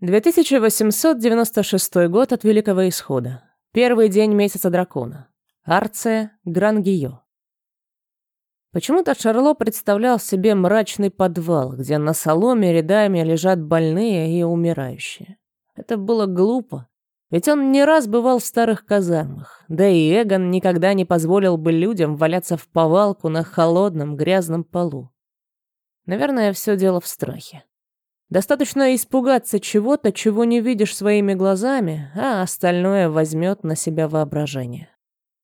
2896 год от Великого Исхода. Первый день месяца дракона. Арция, Грангио. Почему-то Шарло представлял себе мрачный подвал, где на соломе рядами лежат больные и умирающие. Это было глупо, ведь он не раз бывал в старых казармах, да и Эгон никогда не позволил бы людям валяться в повалку на холодном грязном полу. Наверное, все дело в страхе. Достаточно испугаться чего-то, чего не видишь своими глазами, а остальное возьмет на себя воображение.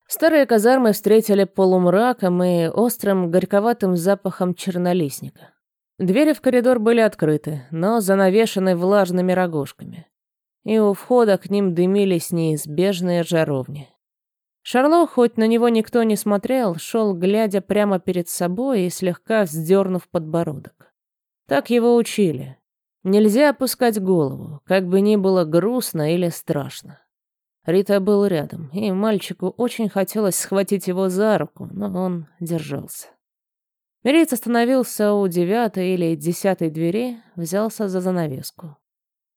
Старые казармы встретили полумраком и острым горьковатым запахом чернолистника. Двери в коридор были открыты, но занавешены влажными рогожками. И у входа к ним дымились неизбежные жаровни. Шарло, хоть на него никто не смотрел, шел, глядя прямо перед собой и слегка вздернув подбородок. Так его учили. Нельзя опускать голову, как бы ни было грустно или страшно. Рита был рядом, и мальчику очень хотелось схватить его за руку, но он держался. Мириц остановился у девятой или десятой двери, взялся за занавеску.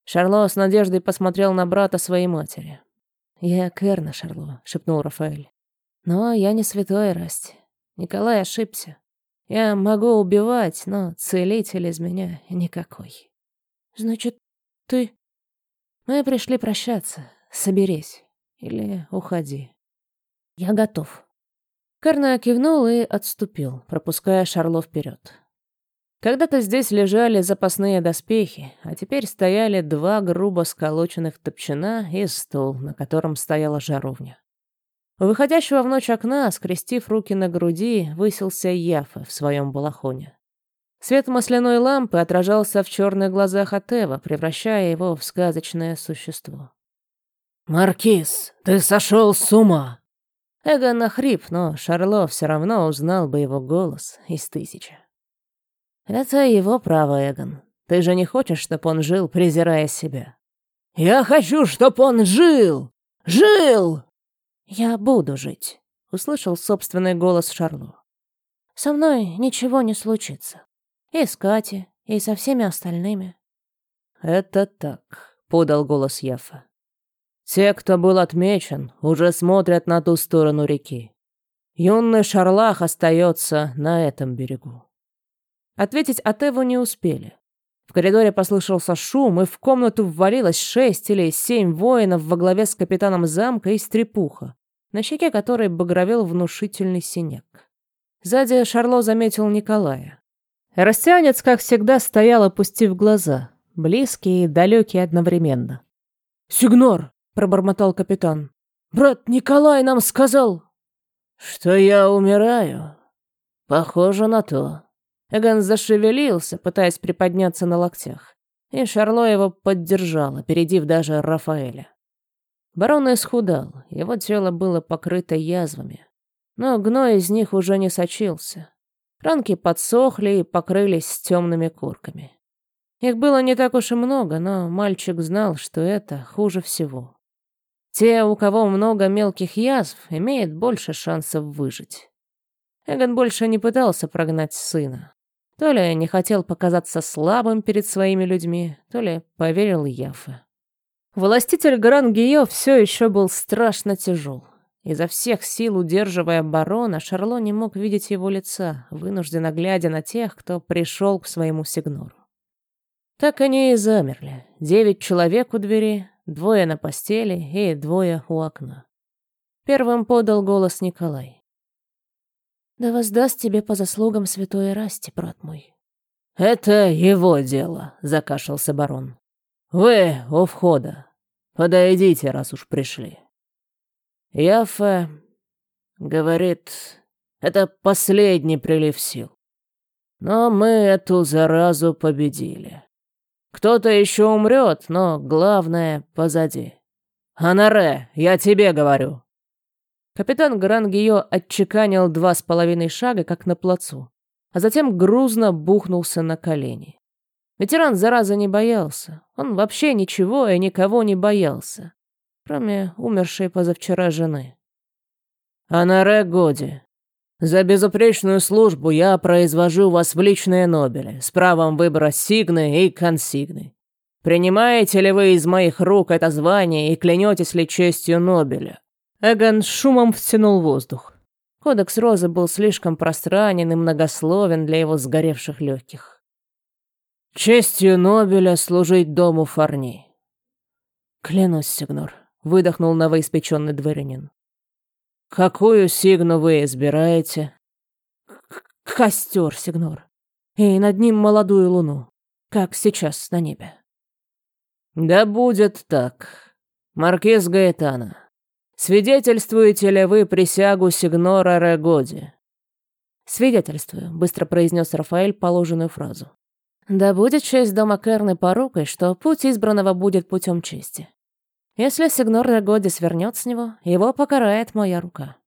Шарло с надеждой посмотрел на брата своей матери. «Я Керна, Шарло», — шепнул Рафаэль. «Но я не святой Расти. Николай ошибся. Я могу убивать, но целитель из меня никакой». «Значит, ты...» «Мы пришли прощаться. Соберись. Или уходи. Я готов. Карна кивнул и отступил, пропуская Шарло вперед. Когда-то здесь лежали запасные доспехи, а теперь стояли два грубо сколоченных топчина и стол, на котором стояла жаровня. У выходящего в ночь окна, скрестив руки на груди, высился Яфа в своем балахоне. Свет масляной лампы отражался в черных глазах Атева, превращая его в сказочное существо. «Маркиз, ты сошел с ума!» Эгон нахрип, но Шарло все равно узнал бы его голос из тысячи. «Это его право, Эгон. Ты же не хочешь, чтобы он жил, презирая себя?» «Я хочу, чтобы он жил! Жил!» «Я буду жить», — услышал собственный голос Шарло. «Со мной ничего не случится. И с Катей, и со всеми остальными». «Это так», — подал голос Яфа. Те, кто был отмечен, уже смотрят на ту сторону реки. Юный Шарлах остается на этом берегу. Ответить Атеву не успели. В коридоре послышался шум, и в комнату ввалилось шесть или семь воинов во главе с капитаном замка и стрепуха, на щеке которой багровел внушительный синяк. Сзади Шарло заметил Николая. Растянец, как всегда, стоял, опустив глаза, близкий и далекий одновременно. «Сигнор!» пробормотал капитан. «Брат Николай нам сказал...» «Что я умираю? Похоже на то». Эгон зашевелился, пытаясь приподняться на локтях. И Шарло его поддержал, опередив даже Рафаэля. Барон исхудал, его тело было покрыто язвами. Но гной из них уже не сочился. Ранки подсохли и покрылись темными курками. Их было не так уж и много, но мальчик знал, что это хуже всего. Те, у кого много мелких язв, имеют больше шансов выжить. Эгон больше не пытался прогнать сына. То ли не хотел показаться слабым перед своими людьми, то ли поверил Яфе. Властитель Гран-Гио все еще был страшно тяжел. Изо всех сил удерживая барона, Шарло не мог видеть его лица, вынужденно глядя на тех, кто пришел к своему сигнору. Так они и замерли. Девять человек у двери, Двое на постели и двое у окна. Первым подал голос Николай. «Да воздаст тебе по заслугам святой Расти, брат мой». «Это его дело», — закашлялся барон. «Вы у входа. Подойдите, раз уж пришли». Яфа говорит, это последний прилив сил. Но мы эту заразу победили. Кто-то еще умрет, но главное позади. Анаре, я тебе говорю. Капитан Грангио отчеканил два с половиной шага, как на плацу, а затем грузно бухнулся на колени. Ветеран зараза не боялся. Он вообще ничего и никого не боялся, кроме умершей позавчера жены. Анаре Годи, за безупречную службу я произвожу вас в личные Нобели с правом выбора сигны и консигны. принимаете ли вы из моих рук это звание и клянетесь ли честью Нобеля?» Эгон шумом втянул воздух. Кодекс Розы был слишком пространен и многословен для его сгоревших легких. «Честью Нобеля служить дому Фарни». «Клянусь, Сигнор», — выдохнул новоиспеченный дворянин. «Какую сигну вы избираете?» «Костер, Сигнор. И над ним молодую луну, как сейчас на небе». «Да будет так. Маркиз Гаэтана, свидетельствуете ли вы присягу Сигнора Регоди?» «Свидетельствую», — быстро произнес Рафаэль положенную фразу. «Да будет честь дома Керны порукой, что путь избранного будет путем чести. Если Сигнор Регоди свернет с него, его покарает моя рука».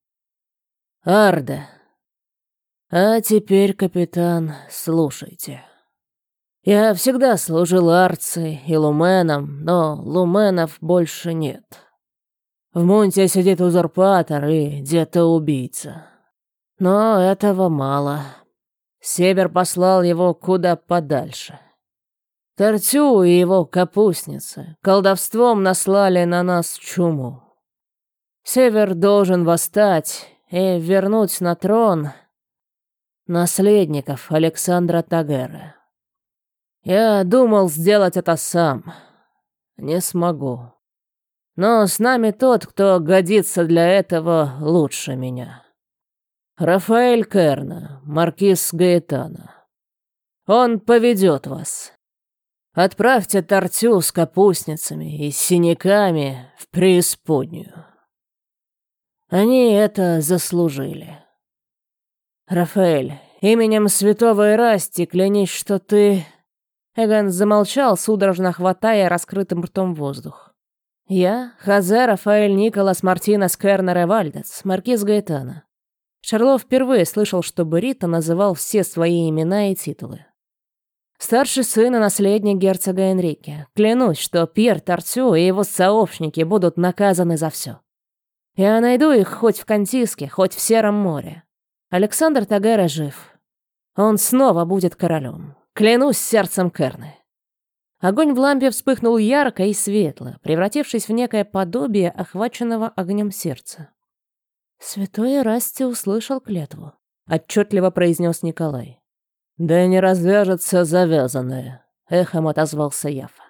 «Арда. А теперь, капитан, слушайте». Я всегда служил Арци и Луменам, но Луменов больше нет. В Мунте сидит узурпатор и где-то убийца. Но этого мало. Север послал его куда подальше. Тартю и его капустницы колдовством наслали на нас чуму. Север должен восстать и вернуть на трон наследников Александра Тагера. Я думал сделать это сам. Не смогу. Но с нами тот, кто годится для этого лучше меня. Рафаэль Керна, маркиз Гаэтана. Он поведет вас. Отправьте Тортю с капустницами и синяками в преисподнюю. Они это заслужили. Рафаэль, именем святого Ирасти клянись, что ты Эгон замолчал, судорожно хватая раскрытым ртом воздух. «Я — Хозе Рафаэль Николас Мартинес Кернер Вальдец, маркиз Гаэтана». Шарло впервые слышал, чтобы Рита называл все свои имена и титулы. Старший сын и наследник герцога Энрике. Клянусь, что Пьер Тартю и его сообщники будут наказаны за все. Я найду их хоть в Кантиске, хоть в Сером море. Александр Тагера жив. Он снова будет королем. Клянусь сердцем Керны. Огонь в лампе вспыхнул ярко и светло, превратившись в некое подобие охваченного огнем сердца. «Святой Расти услышал клятву», — отчетливо произнес Николай. «Да не развяжется завязанное», — эхом отозвался Яфа.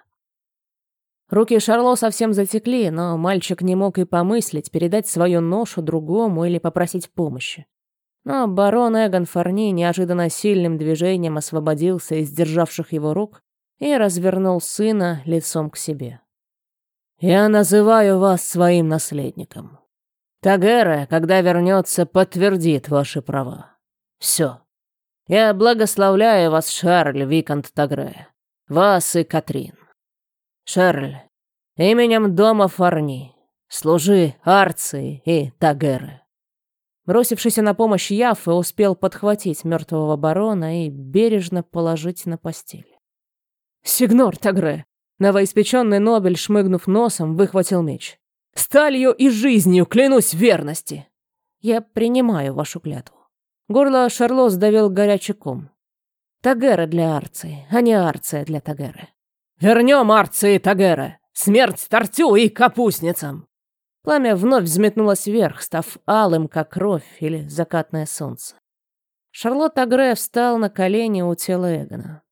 Руки Шарло совсем затекли, но мальчик не мог и помыслить передать свою ношу другому или попросить помощи. Но барон Эгон Фарни неожиданно сильным движением освободился из державших его рук и развернул сына лицом к себе. «Я называю вас своим наследником. Тагера, когда вернется, подтвердит ваши права. Все. Я благословляю вас, Шарль Викант Тагре, вас и Катрин. Шарль, именем дома Фарни, служи Арции и Тагеры. Бросившийся на помощь Яффе успел подхватить мертвого барона и бережно положить на постель. «Сигнор Тагре!» Новоиспеченный Нобель, шмыгнув носом, выхватил меч. «Сталью и жизнью клянусь верности!» «Я принимаю вашу клятву». Горло Шарло сдавил горячий ком. Тагера для Арции, а не Арция для Тагеры. «Вернем Арции Тагера! Смерть Тортю и капустницам!» Пламя вновь взметнулось вверх, став алым, как кровь или закатное солнце. Шарлотта Гре встал на колени у тела Эгона.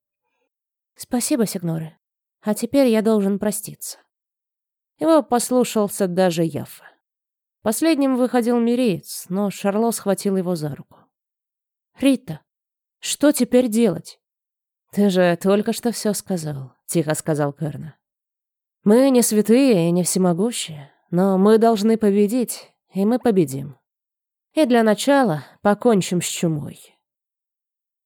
«Спасибо, Сигноры. А теперь я должен проститься». Его послушался даже Яфа. Последним выходил Миреец, но Шарло схватил его за руку. «Рита, что теперь делать?» «Ты же только что все сказал», — тихо сказал Керна. «Мы не святые и не всемогущие. Но мы должны победить, и мы победим. И для начала покончим с чумой.